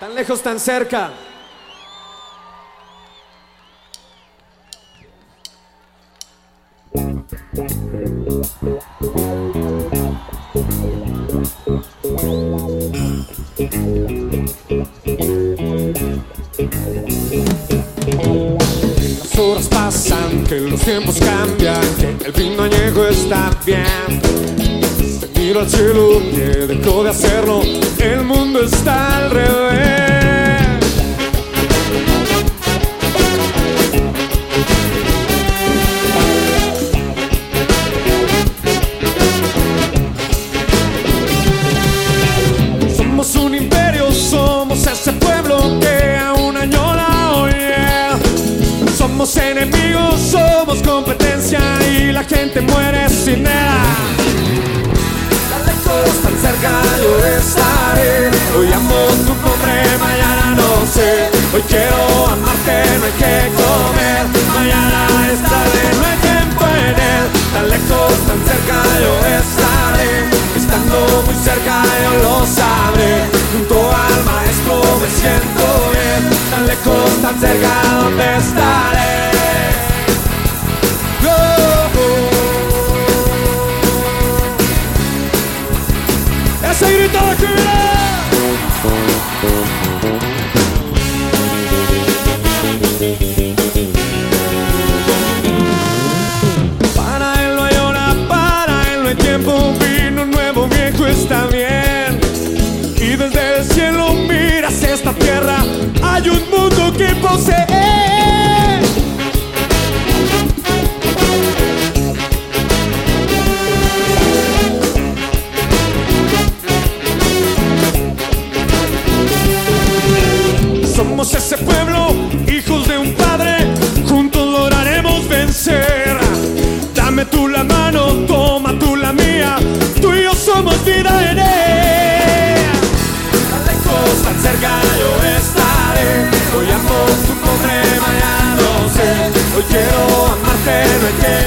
Tan lejos, tan cerca. Las horas pasan, que los tiempos cambian, que el vino añejo está bien. Te miro al cielo, que dejó de hacerlo, el mundo está al Somos un imperio, somos ese pueblo que aún añora oye. Somos enemigos, somos competencia y la gente muere sin nada. Tan lejos, tan cerca yo estaré. Hoy amo tu nombre, mañana no sé. Hoy quiero amarte, no hay que comer. Cerca, ¿dónde estaré? Hay un mundo que posee. Somos ese pueblo, hijos de un padre, juntos lograremos vencer. Dame tú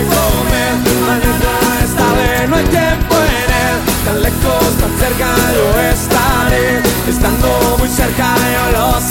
comer. Mañana es tarde, no hay tiempo en él. Tan lejos, tan cerca yo estaré. Estando muy cerca yo lo sabré.